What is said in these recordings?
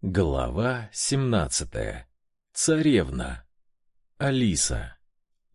Глава 17. Царевна. Алиса.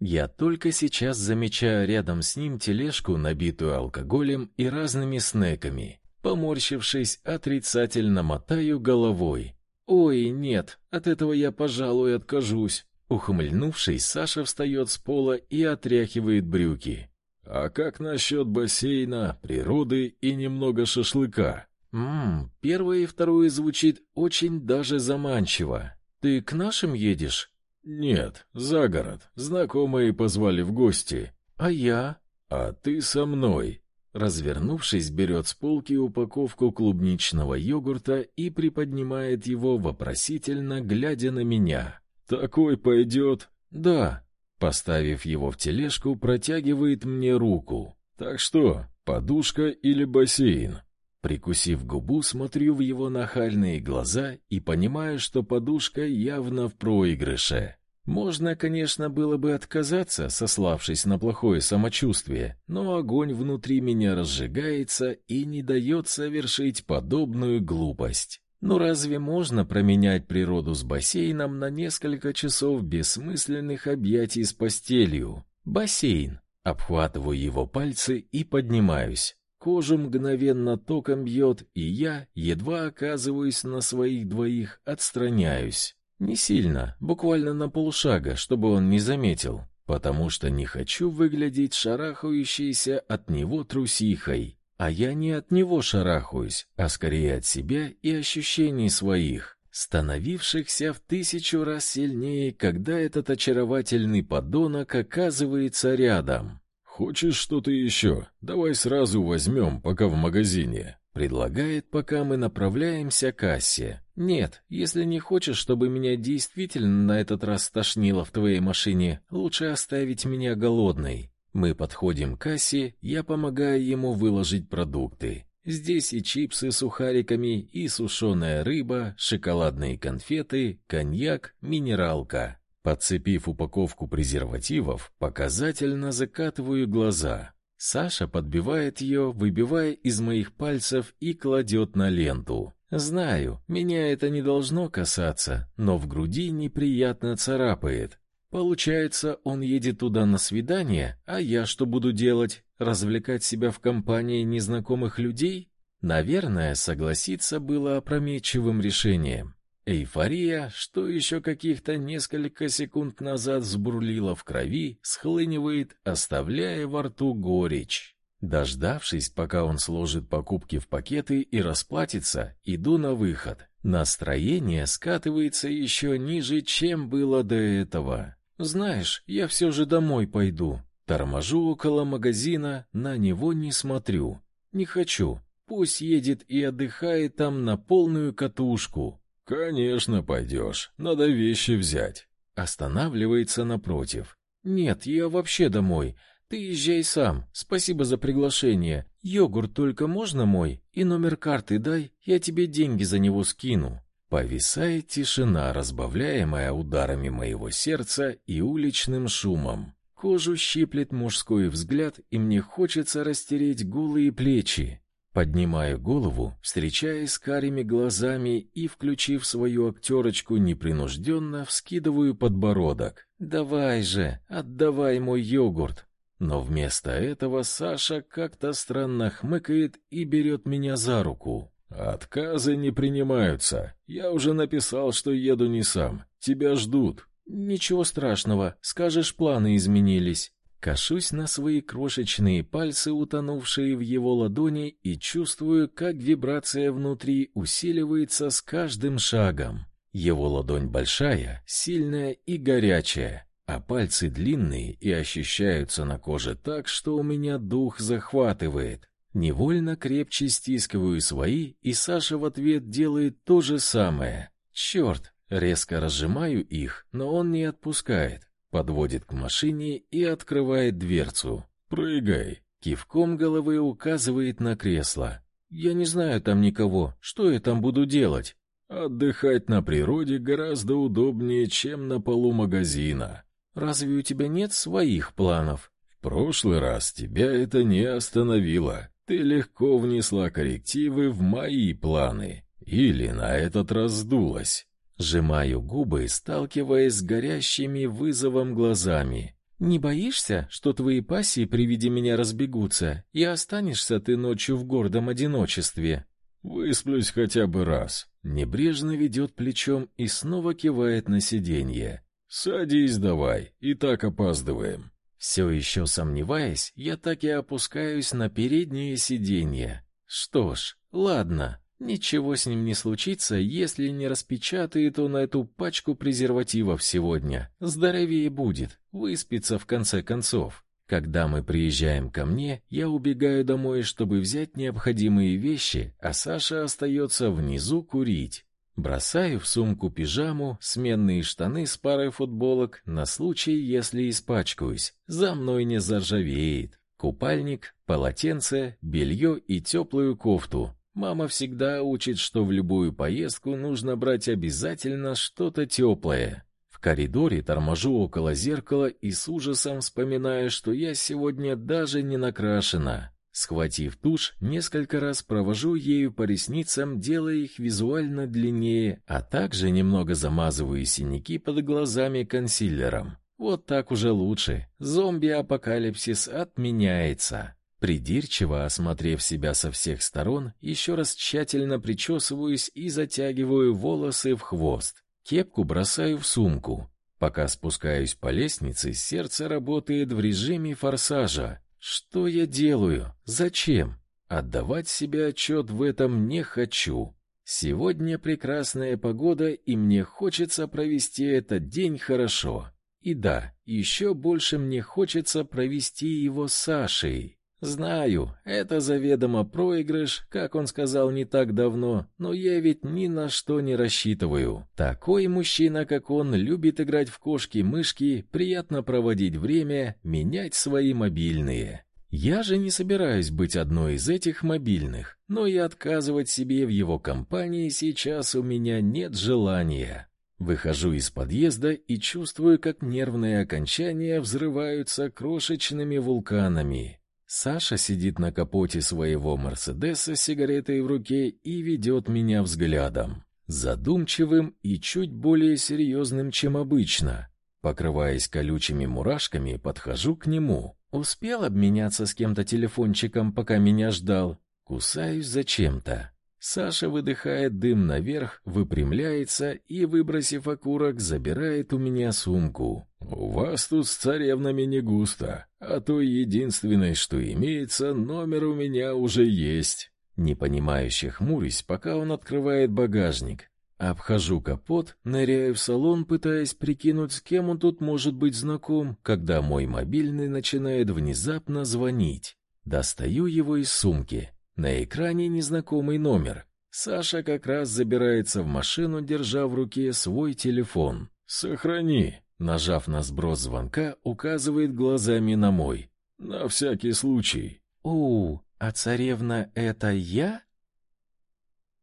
Я только сейчас замечаю рядом с ним тележку, набитую алкоголем и разными снеками. Поморщившись, отрицательно мотаю головой. Ой, нет, от этого я, пожалуй, откажусь. Ухмыльнувшись, Саша встает с пола и отряхивает брюки. А как насчет бассейна, природы и немного шашлыка? Мм, первое и второе звучит очень даже заманчиво. Ты к нашим едешь? Нет, за город. Знакомые позвали в гости. А я? А ты со мной. Развернувшись, берет с полки упаковку клубничного йогурта и приподнимает его вопросительно, глядя на меня. Такой пойдет?» Да. Поставив его в тележку, протягивает мне руку. Так что, подушка или бассейн? Прикусив губу, смотрю в его нахальные глаза и понимаю, что подушка явно в проигрыше. Можно, конечно, было бы отказаться, сославшись на плохое самочувствие, но огонь внутри меня разжигается и не дает совершить подобную глупость. Ну разве можно променять природу с бассейном на несколько часов бессмысленных объятий с постелью? Бассейн. Обхватываю его пальцы и поднимаюсь. Кожу мгновенно током бьет, и я, едва оказываюсь на своих двоих, отстраняюсь. Не сильно, буквально на полшага, чтобы он не заметил, потому что не хочу выглядеть шарахающейся от него трусихой. А я не от него шарахаюсь, а скорее от себя и ощущений своих, становившихся в тысячу раз сильнее, когда этот очаровательный подонок оказывается рядом. «Хочешь что-то еще? Давай сразу возьмем, пока в магазине». Предлагает, пока мы направляемся к кассе. Нет, если не хочешь, чтобы меня действительно на этот раз тошнило в твоей машине, лучше оставить меня голодной. Мы подходим к кассе, я помогаю ему выложить продукты. Здесь и чипсы с сухариками, и сушеная рыба, шоколадные конфеты, коньяк, минералка. Подцепив упаковку презервативов, показательно закатываю глаза. Саша подбивает ее, выбивая из моих пальцев и кладет на ленту. Знаю, меня это не должно касаться, но в груди неприятно царапает. Получается, он едет туда на свидание, а я что буду делать? Развлекать себя в компании незнакомых людей? Наверное, согласиться было опрометчивым решением. Эйфория, что еще каких-то несколько секунд назад сбурлила в крови, схлынивает, оставляя во рту горечь. Дождавшись, пока он сложит покупки в пакеты и расплатится, иду на выход. Настроение скатывается еще ниже, чем было до этого. Знаешь, я все же домой пойду. Торможу около магазина, на него не смотрю. Не хочу. Пусть едет и отдыхает там на полную катушку. Конечно, пойдешь. Надо вещи взять. Останавливается напротив. Нет, я вообще домой. Ты езжай сам. Спасибо за приглашение. Йогурт только можно мой? И номер карты дай, я тебе деньги за него скину. Повисает тишина, разбавляемая ударами моего сердца и уличным шумом. Кожу щиплет мужской взгляд, и мне хочется растереть голые плечи. Поднимаю голову, встречаясь с карими глазами и, включив свою актерочку непринужденно, вскидываю подбородок. «Давай же, отдавай мой йогурт!» Но вместо этого Саша как-то странно хмыкает и берет меня за руку. «Отказы не принимаются. Я уже написал, что еду не сам. Тебя ждут». «Ничего страшного. Скажешь, планы изменились». Кашусь на свои крошечные пальцы, утонувшие в его ладони, и чувствую, как вибрация внутри усиливается с каждым шагом. Его ладонь большая, сильная и горячая, а пальцы длинные и ощущаются на коже так, что у меня дух захватывает. Невольно крепче стискиваю свои, и Саша в ответ делает то же самое. Черт! Резко разжимаю их, но он не отпускает подводит к машине и открывает дверцу. «Прыгай!» Кивком головы указывает на кресло. «Я не знаю там никого. Что я там буду делать?» «Отдыхать на природе гораздо удобнее, чем на полу магазина». «Разве у тебя нет своих планов?» «В прошлый раз тебя это не остановило. Ты легко внесла коррективы в мои планы. Или на этот раз сдулась. Сжимаю губы, сталкиваясь с горящими вызовом глазами. «Не боишься, что твои пассии при виде меня разбегутся, и останешься ты ночью в гордом одиночестве?» «Высплюсь хотя бы раз». Небрежно ведет плечом и снова кивает на сиденье. «Садись давай, и так опаздываем». Все еще сомневаясь, я так и опускаюсь на переднее сиденье. Что ж, ладно, ничего с ним не случится, если не распечатает он эту пачку презервативов сегодня. Здоровее будет, выспится в конце концов. Когда мы приезжаем ко мне, я убегаю домой, чтобы взять необходимые вещи, а Саша остается внизу курить. Бросаю в сумку пижаму, сменные штаны с парой футболок на случай, если испачкаюсь. За мной не заржавеет. Купальник, полотенце, белье и теплую кофту. Мама всегда учит, что в любую поездку нужно брать обязательно что-то теплое. В коридоре торможу около зеркала и с ужасом вспоминаю, что я сегодня даже не накрашена. Схватив тушь, несколько раз провожу ею по ресницам, делая их визуально длиннее, а также немного замазываю синяки под глазами консилером. Вот так уже лучше. Зомби-апокалипсис отменяется. Придирчиво осмотрев себя со всех сторон, еще раз тщательно причесываюсь и затягиваю волосы в хвост. Кепку бросаю в сумку. Пока спускаюсь по лестнице, сердце работает в режиме форсажа. Что я делаю? Зачем? Отдавать себе отчет в этом не хочу. Сегодня прекрасная погода, и мне хочется провести этот день хорошо. И да, еще больше мне хочется провести его с Сашей. Знаю, это заведомо проигрыш, как он сказал не так давно, но я ведь ни на что не рассчитываю. Такой мужчина, как он, любит играть в кошки-мышки, приятно проводить время, менять свои мобильные. Я же не собираюсь быть одной из этих мобильных, но и отказывать себе в его компании сейчас у меня нет желания. Выхожу из подъезда и чувствую, как нервные окончания взрываются крошечными вулканами. Саша сидит на капоте своего Мерседеса с сигаретой в руке и ведет меня взглядом, задумчивым и чуть более серьезным, чем обычно. Покрываясь колючими мурашками, подхожу к нему. Успел обменяться с кем-то телефончиком, пока меня ждал. Кусаюсь зачем-то. Саша выдыхает дым наверх, выпрямляется и, выбросив окурок, забирает у меня сумку. «У вас тут с царевнами не густо, а то единственное, что имеется, номер у меня уже есть». Непонимающе хмурюсь, пока он открывает багажник. Обхожу капот, ныряю в салон, пытаясь прикинуть, с кем он тут может быть знаком, когда мой мобильный начинает внезапно звонить. Достаю его из сумки. На экране незнакомый номер. Саша как раз забирается в машину, держа в руке свой телефон. «Сохрани», нажав на сброс звонка, указывает глазами на мой. «На всякий случай». «О, а царевна — это я?»